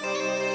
Bye.